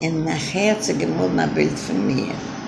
in nachher zu gemurren ein Bild von mir.